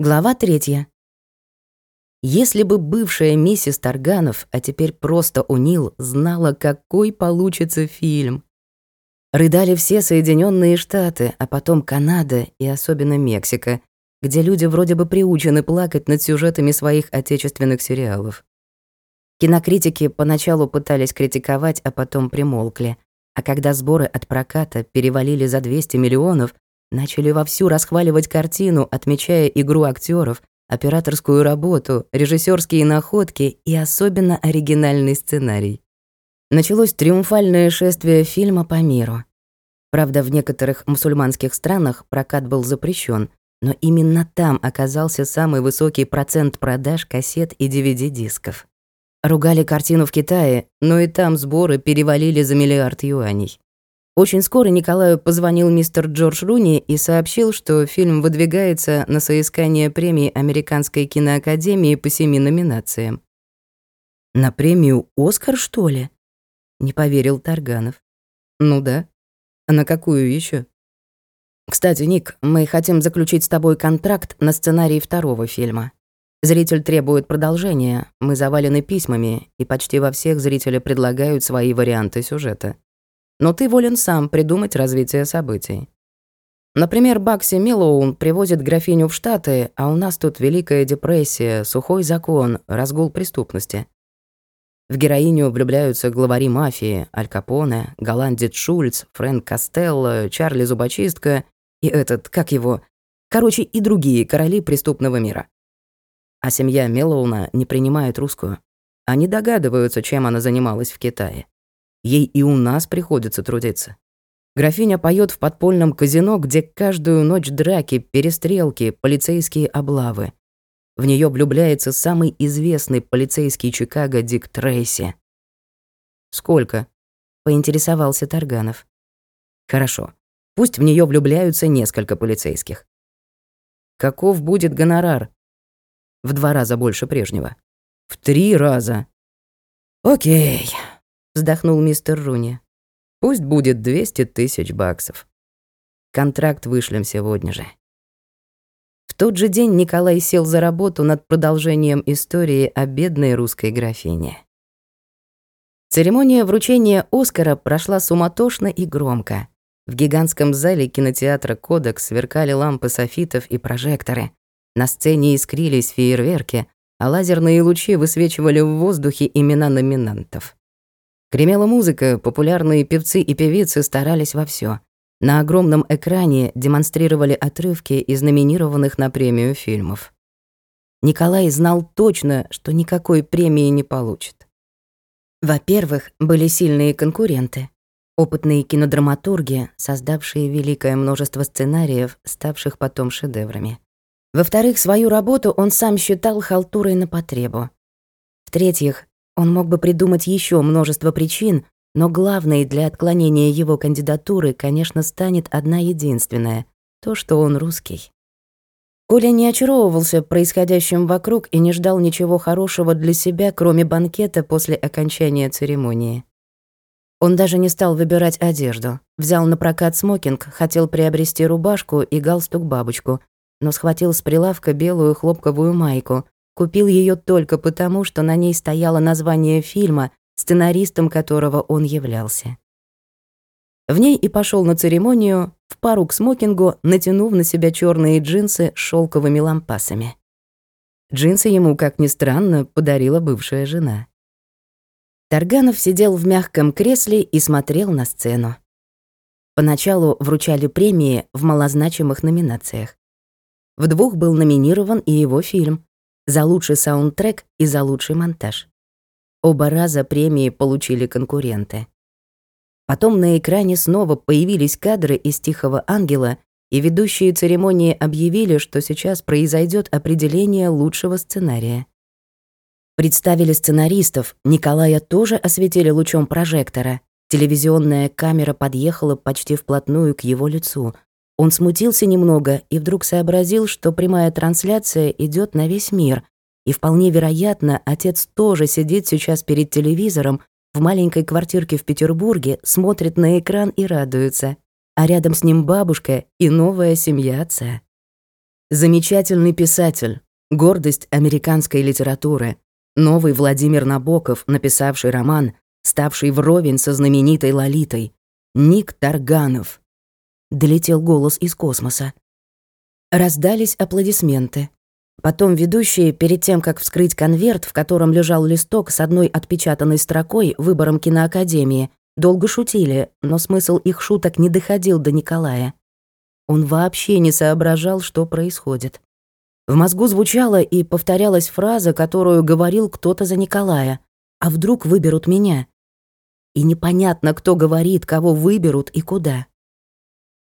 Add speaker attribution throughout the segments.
Speaker 1: Глава третья. Если бы бывшая миссис Тарганов, а теперь просто Унил, знала, какой получится фильм. Рыдали все Соединенные Штаты, а потом Канада и особенно Мексика, где люди вроде бы приучены плакать над сюжетами своих отечественных сериалов. Кинокритики поначалу пытались критиковать, а потом примолкли. А когда сборы от проката перевалили за 200 миллионов, начали вовсю расхваливать картину, отмечая игру актеров, операторскую работу, режиссерские находки и особенно оригинальный сценарий. Началось триумфальное шествие фильма по миру. Правда, в некоторых мусульманских странах прокат был запрещен, но именно там оказался самый высокий процент продаж кассет и DVD-дисков. Ругали картину в Китае, но и там сборы перевалили за миллиард юаней. Очень скоро Николаю позвонил мистер Джордж Руни и сообщил, что фильм выдвигается на соискание премии Американской киноакадемии по семи номинациям. «На премию «Оскар», что ли?» — не поверил Тарганов. «Ну да. А на какую еще? «Кстати, Ник, мы хотим заключить с тобой контракт на сценарий второго фильма. Зритель требует продолжения, мы завалены письмами, и почти во всех зрители предлагают свои варианты сюжета но ты волен сам придумать развитие событий. Например, Бакси Миллоун привозит графиню в Штаты, а у нас тут Великая депрессия, сухой закон, разгул преступности. В героиню влюбляются главари мафии Аль Капоне, голландец Шульц, Фрэнк Костелло, Чарли Зубочистка и этот, как его, короче, и другие короли преступного мира. А семья Миллоуна не принимает русскую. Они догадываются, чем она занималась в Китае. Ей и у нас приходится трудиться. Графиня поет в подпольном казино, где каждую ночь драки, перестрелки, полицейские облавы. В нее влюбляется самый известный полицейский Чикаго Дик Трейси. «Сколько?» — поинтересовался Тарганов. «Хорошо. Пусть в нее влюбляются несколько полицейских. Каков будет гонорар? В два раза больше прежнего. В три раза. Окей вздохнул мистер Руни. Пусть будет 200 тысяч баксов. Контракт вышлем сегодня же. В тот же день Николай сел за работу над продолжением истории о бедной русской графине. Церемония вручения Оскара прошла суматошно и громко. В гигантском зале кинотеатра «Кодекс» сверкали лампы софитов и прожекторы. На сцене искрились фейерверки, а лазерные лучи высвечивали в воздухе имена номинантов. Гремела музыка, популярные певцы и певицы старались во все. На огромном экране демонстрировали отрывки из номинированных на премию фильмов. Николай знал точно, что никакой премии не получит. Во-первых, были сильные конкуренты. Опытные кинодраматурги, создавшие великое множество сценариев, ставших потом шедеврами. Во-вторых, свою работу он сам считал халтурой на потребу. В-третьих, он мог бы придумать еще множество причин, но главной для отклонения его кандидатуры, конечно, станет одна единственная — то, что он русский. Коля не очаровывался происходящим вокруг и не ждал ничего хорошего для себя, кроме банкета после окончания церемонии. Он даже не стал выбирать одежду. Взял на прокат смокинг, хотел приобрести рубашку и галстук-бабочку, но схватил с прилавка белую хлопковую майку, Купил ее только потому, что на ней стояло название фильма, сценаристом которого он являлся. В ней и пошел на церемонию в пару к смокингу, натянув на себя черные джинсы с шелковыми лампасами. Джинсы ему, как ни странно, подарила бывшая жена. Тарганов сидел в мягком кресле и смотрел на сцену. Поначалу вручали премии в малозначимых номинациях. В двух был номинирован и его фильм за лучший саундтрек и за лучший монтаж. Оба раза премии получили конкуренты. Потом на экране снова появились кадры из «Тихого ангела», и ведущие церемонии объявили, что сейчас произойдет определение лучшего сценария. Представили сценаристов, Николая тоже осветили лучом прожектора. Телевизионная камера подъехала почти вплотную к его лицу, он смутился немного и вдруг сообразил, что прямая трансляция идет на весь мир, и вполне вероятно, отец тоже сидит сейчас перед телевизором в маленькой квартирке в Петербурге, смотрит на экран и радуется, а рядом с ним бабушка и новая семья отца. Замечательный писатель, гордость американской литературы, новый Владимир Набоков, написавший роман, ставший вровень со знаменитой Лолитой, Ник Тарганов. Долетел голос из космоса. Раздались аплодисменты. Потом ведущие, перед тем, как вскрыть конверт, в котором лежал листок с одной отпечатанной строкой выбором киноакадемии, долго шутили, но смысл их шуток не доходил до Николая. Он вообще не соображал, что происходит. В мозгу звучала и повторялась фраза, которую говорил кто-то за Николая. «А вдруг выберут меня?» И непонятно, кто говорит, кого выберут и куда.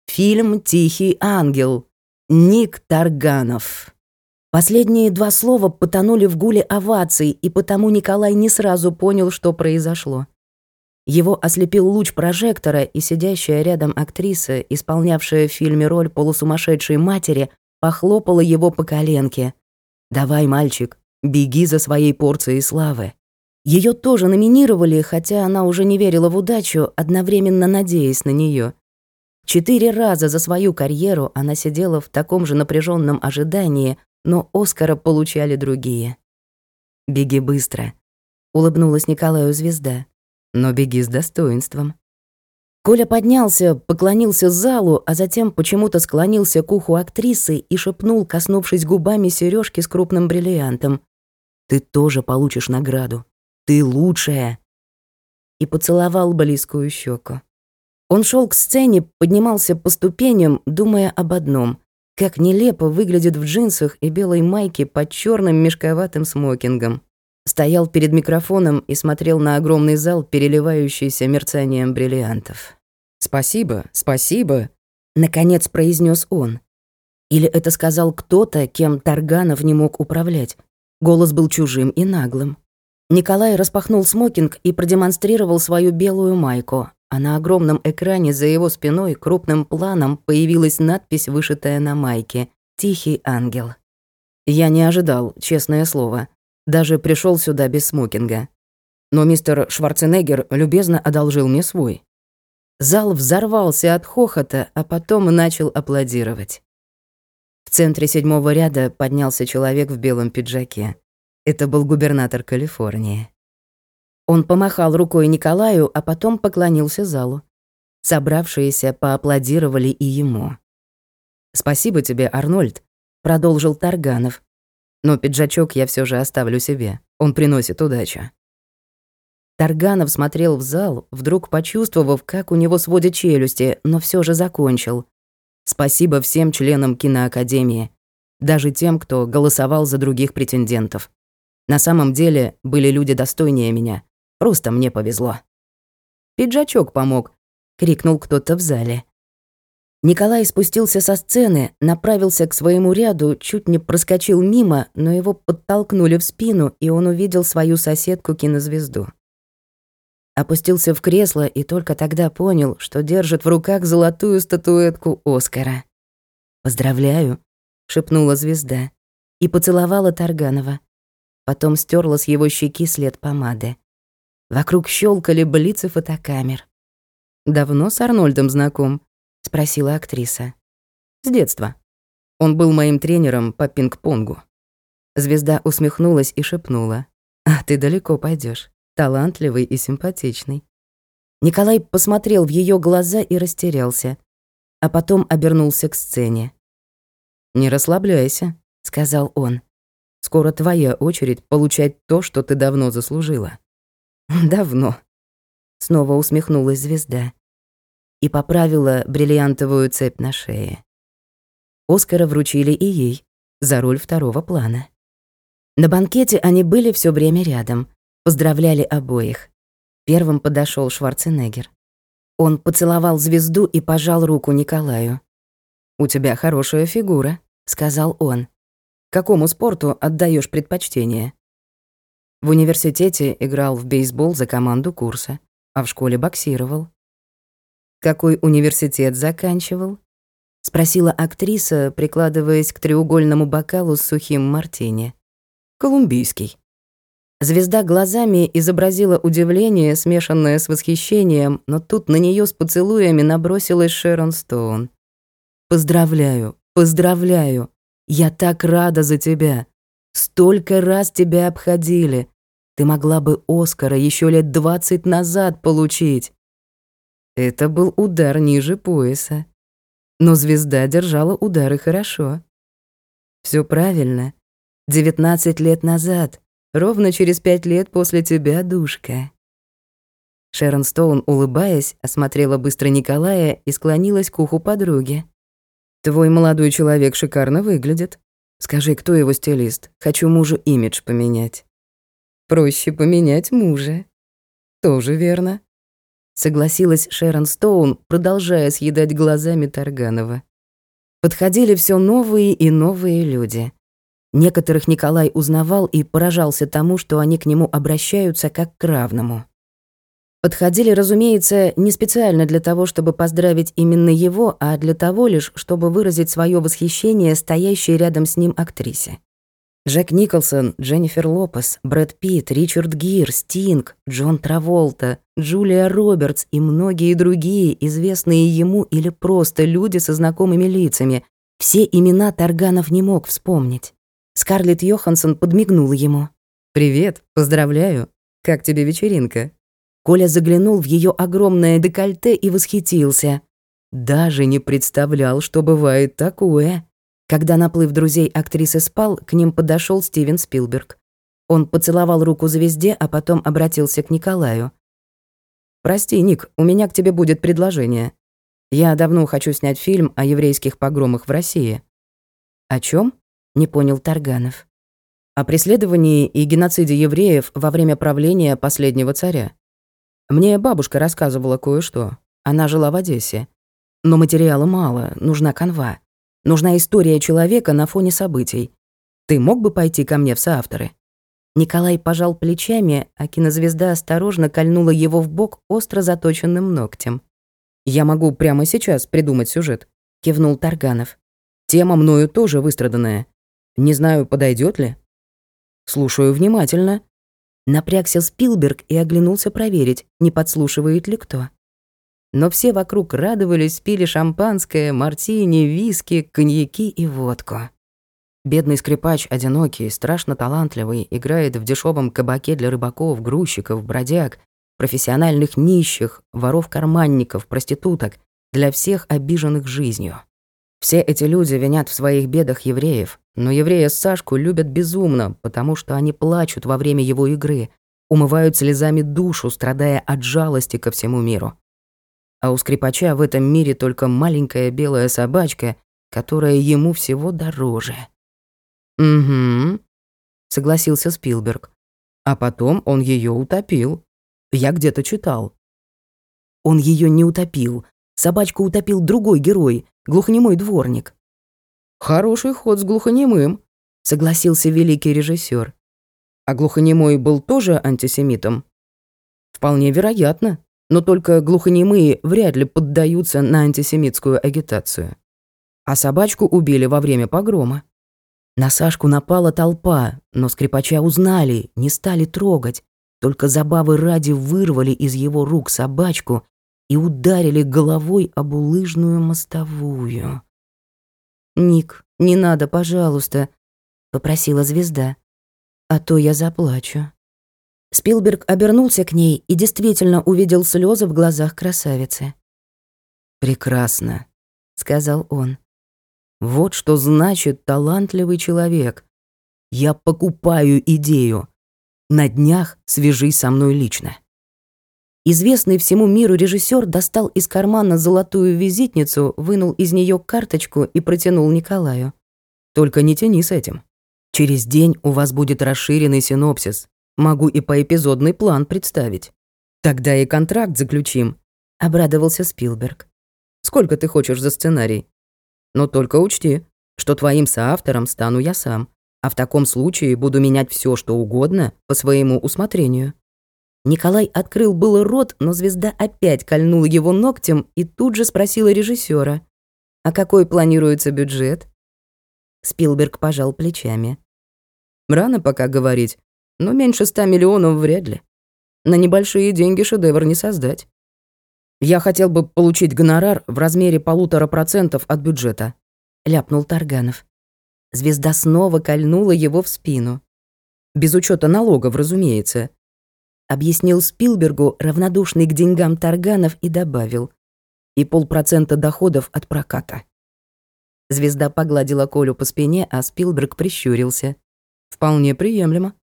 Speaker 1: Фильм «Тихий ангел». Ник Тарганов. Последние два слова потонули в гуле оваций, и потому Николай не сразу понял, что произошло. Его ослепил луч прожектора, и сидящая рядом актриса, исполнявшая в фильме роль полусумасшедшей матери, похлопала его по коленке. «Давай, мальчик, беги за своей порцией славы». Ее тоже номинировали, хотя она уже не верила в удачу, одновременно надеясь на нее. Четыре раза за свою карьеру она сидела в таком же напряженном ожидании, но Оскара получали другие. «Беги быстро», — улыбнулась Николаю звезда. «Но беги с достоинством». Коля поднялся, поклонился залу, а затем почему-то склонился к уху актрисы и шепнул, коснувшись губами сережки с крупным бриллиантом. «Ты тоже получишь награду. Ты лучшая!» И поцеловал близкую щеку. Он шел к сцене, поднимался по ступеням, думая об одном как нелепо выглядит в джинсах и белой майке под черным мешковатым смокингом. Стоял перед микрофоном и смотрел на огромный зал, переливающийся мерцанием бриллиантов. «Спасибо, спасибо», — наконец произнес он. Или это сказал кто-то, кем Тарганов не мог управлять. Голос был чужим и наглым. Николай распахнул смокинг и продемонстрировал свою белую майку, а на огромном экране за его спиной крупным планом появилась надпись, вышитая на майке «Тихий ангел». Я не ожидал, честное слово. Даже пришел сюда без смокинга. Но мистер Шварценеггер любезно одолжил мне свой. Зал взорвался от хохота, а потом начал аплодировать. В центре седьмого ряда поднялся человек в белом пиджаке. Это был губернатор Калифорнии. Он помахал рукой Николаю, а потом поклонился залу. Собравшиеся поаплодировали и ему. «Спасибо тебе, Арнольд», — продолжил Тарганов. «Но пиджачок я все же оставлю себе. Он приносит удачу». Тарганов смотрел в зал, вдруг почувствовав, как у него сводят челюсти, но все же закончил. «Спасибо всем членам киноакадемии, даже тем, кто голосовал за других претендентов. На самом деле были люди достойнее меня, Просто мне повезло. «Пиджачок помог», — крикнул кто-то в зале. Николай спустился со сцены, направился к своему ряду, чуть не проскочил мимо, но его подтолкнули в спину, и он увидел свою соседку-кинозвезду. Опустился в кресло и только тогда понял, что держит в руках золотую статуэтку Оскара. «Поздравляю», — шепнула звезда и поцеловала Тарганова. Потом стерла с его щеки след помады. Вокруг щелкали блицы фотокамер. «Давно с Арнольдом знаком?» — спросила актриса. «С детства. Он был моим тренером по пинг-понгу». Звезда усмехнулась и шепнула. «А ты далеко пойдешь, талантливый и симпатичный». Николай посмотрел в ее глаза и растерялся, а потом обернулся к сцене. «Не расслабляйся», — сказал он. «Скоро твоя очередь получать то, что ты давно заслужила». Давно. Снова усмехнулась звезда и поправила бриллиантовую цепь на шее. Оскара вручили и ей за роль второго плана. На банкете они были все время рядом, поздравляли обоих. Первым подошел Шварценеггер. Он поцеловал звезду и пожал руку Николаю. «У тебя хорошая фигура», — сказал он. «Какому спорту отдаешь предпочтение?» В университете играл в бейсбол за команду курса, а в школе боксировал. «Какой университет заканчивал?» — спросила актриса, прикладываясь к треугольному бокалу с сухим мартини. «Колумбийский». Звезда глазами изобразила удивление, смешанное с восхищением, но тут на нее с поцелуями набросилась Шерон Стоун. «Поздравляю, поздравляю. Я так рада за тебя. Столько раз тебя обходили. Ты могла бы Оскара еще лет двадцать назад получить. Это был удар ниже пояса. Но звезда держала удары хорошо. Все правильно. Девятнадцать лет назад, ровно через пять лет после тебя, душка. Шерон Стоун, улыбаясь, осмотрела быстро Николая и склонилась к уху подруги. «Твой молодой человек шикарно выглядит. Скажи, кто его стилист? Хочу мужу имидж поменять». «Проще поменять мужа». «Тоже верно», — согласилась Шерон Стоун, продолжая съедать глазами Тарганова. Подходили все новые и новые люди. Некоторых Николай узнавал и поражался тому, что они к нему обращаются как к равному. Подходили, разумеется, не специально для того, чтобы поздравить именно его, а для того лишь, чтобы выразить свое восхищение стоящей рядом с ним актрисе. Джек Николсон, Дженнифер Лопес, Брэд Питт, Ричард Гир, Стинг, Джон Траволта, Джулия Робертс и многие другие, известные ему или просто люди со знакомыми лицами. Все имена Тарганов не мог вспомнить. Скарлетт Йоханссон подмигнула ему. «Привет, поздравляю. Как тебе вечеринка?» Коля заглянул в ее огромное декольте и восхитился. Даже не представлял, что бывает такое. Когда наплыв друзей актрисы спал, к ним подошел Стивен Спилберг. Он поцеловал руку звезде, а потом обратился к Николаю. «Прости, Ник, у меня к тебе будет предложение. Я давно хочу снять фильм о еврейских погромах в России». «О чем? не понял Тарганов. «О преследовании и геноциде евреев во время правления последнего царя. Мне бабушка рассказывала кое-что. Она жила в Одессе. Но материала мало, нужна канва. Нужна история человека на фоне событий. Ты мог бы пойти ко мне в соавторы?» Николай пожал плечами, а кинозвезда осторожно кольнула его в бок остро заточенным ногтем. «Я могу прямо сейчас придумать сюжет», — кивнул Тарганов. «Тема мною тоже выстраданная. Не знаю, подойдет ли». «Слушаю внимательно», Напрягся Спилберг и оглянулся проверить, не подслушивает ли кто. Но все вокруг радовались, пили шампанское, мартини, виски, коньяки и водку. Бедный скрипач, одинокий, страшно талантливый, играет в дешевом кабаке для рыбаков, грузчиков, бродяг, профессиональных нищих, воров-карманников, проституток, для всех обиженных жизнью. Все эти люди винят в своих бедах евреев, но еврея Сашку любят безумно, потому что они плачут во время его игры, умывают слезами душу, страдая от жалости ко всему миру. А у скрипача в этом мире только маленькая белая собачка, которая ему всего дороже. «Угу», — согласился Спилберг. А потом он ее утопил. Я где-то читал. Он ее не утопил. Собачку утопил другой герой, глухонемой дворник. Хороший ход с глухонемым, согласился великий режиссер. А глухонемой был тоже антисемитом? Вполне вероятно, но только глухонемые вряд ли поддаются на антисемитскую агитацию. А собачку убили во время погрома. На Сашку напала толпа, но скрипача узнали, не стали трогать, только забавы ради вырвали из его рук собачку и ударили головой об улыжную мостовую. «Ник, не надо, пожалуйста», — попросила звезда. «А то я заплачу». Спилберг обернулся к ней и действительно увидел слезы в глазах красавицы. «Прекрасно», — сказал он. «Вот что значит талантливый человек. Я покупаю идею. На днях свяжись со мной лично». Известный всему миру режиссер достал из кармана золотую визитницу, вынул из нее карточку и протянул Николаю. «Только не тяни с этим. Через день у вас будет расширенный синопсис. Могу и поэпизодный план представить. Тогда и контракт заключим», — обрадовался Спилберг. «Сколько ты хочешь за сценарий? Но только учти, что твоим соавтором стану я сам, а в таком случае буду менять все, что угодно по своему усмотрению». Николай открыл было рот, но звезда опять кольнула его ногтем и тут же спросила режиссера: «А какой планируется бюджет?» Спилберг пожал плечами. «Рано пока говорить, но меньше ста миллионов вряд ли. На небольшие деньги шедевр не создать. Я хотел бы получить гонорар в размере полутора процентов от бюджета», — ляпнул Тарганов. Звезда снова кольнула его в спину. Без учета налогов, разумеется. Объяснил Спилбергу, равнодушный к деньгам Тарганов, и добавил. И полпроцента доходов от проката. Звезда погладила Колю по спине, а Спилберг прищурился. «Вполне приемлемо.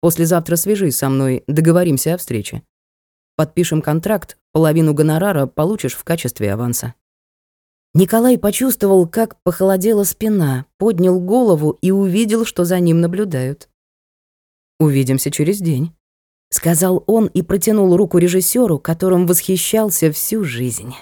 Speaker 1: Послезавтра свяжись со мной, договоримся о встрече. Подпишем контракт, половину гонорара получишь в качестве аванса». Николай почувствовал, как похолодела спина, поднял голову и увидел, что за ним наблюдают. «Увидимся через день», — сказал он и протянул руку режиссеру, которым восхищался всю жизнь.